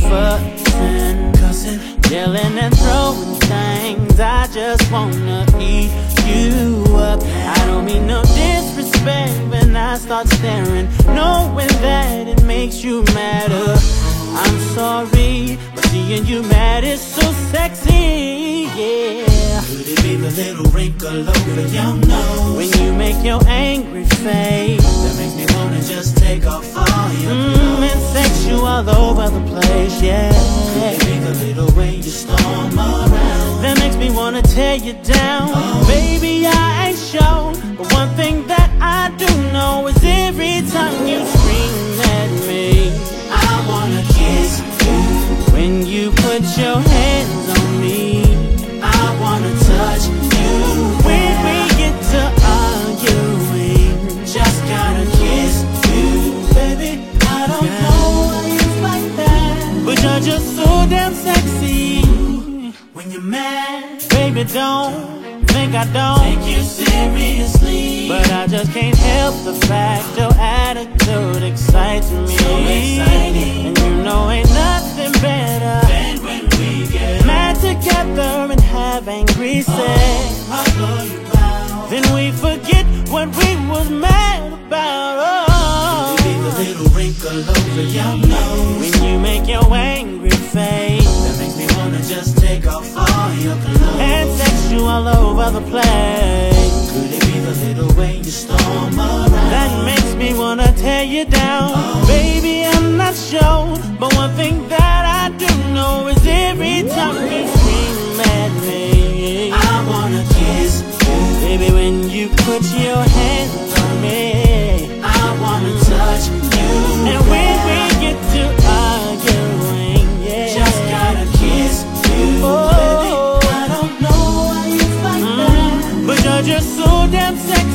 fussing, cussing, yelling and throwing things. I just wanna eat you up. I don't mean no disrespect when I start staring, knowing that it makes you madder. I'm sorry, but seeing you mad is so sexy, yeah. Could it be the little wrinkle over your nose? When you make your angry face, that makes me wanna just take off all your mm. clothes. Mm. Tear you down. Baby, I ain't sure, but one thing that I do know is every time you scream at me, I wanna kiss you. when you put your hands on me, I wanna touch you. when we get to arguing, just gotta kiss you, baby. I don't know why it's like that. but you're just so damn sexy. When you're mad, Baby, don't think I don't. take you seriously. But I just can't help the fact your attitude excites me. So exciting. And you know ain't nothing better. than when we get Mad together and have angry oh, sex. I'll blow you. Then we forget what we was mad about. Oh. Be little wrinkle over your nose? When you make your angry all the place. Could it be the little way you storm around? That makes me wanna tear you down. Oh. Baby, I'm not sure. But one thing that I do know is every time you scream at me. I wanna kiss you. Baby, when you put your hands on me. Just so damn sexy.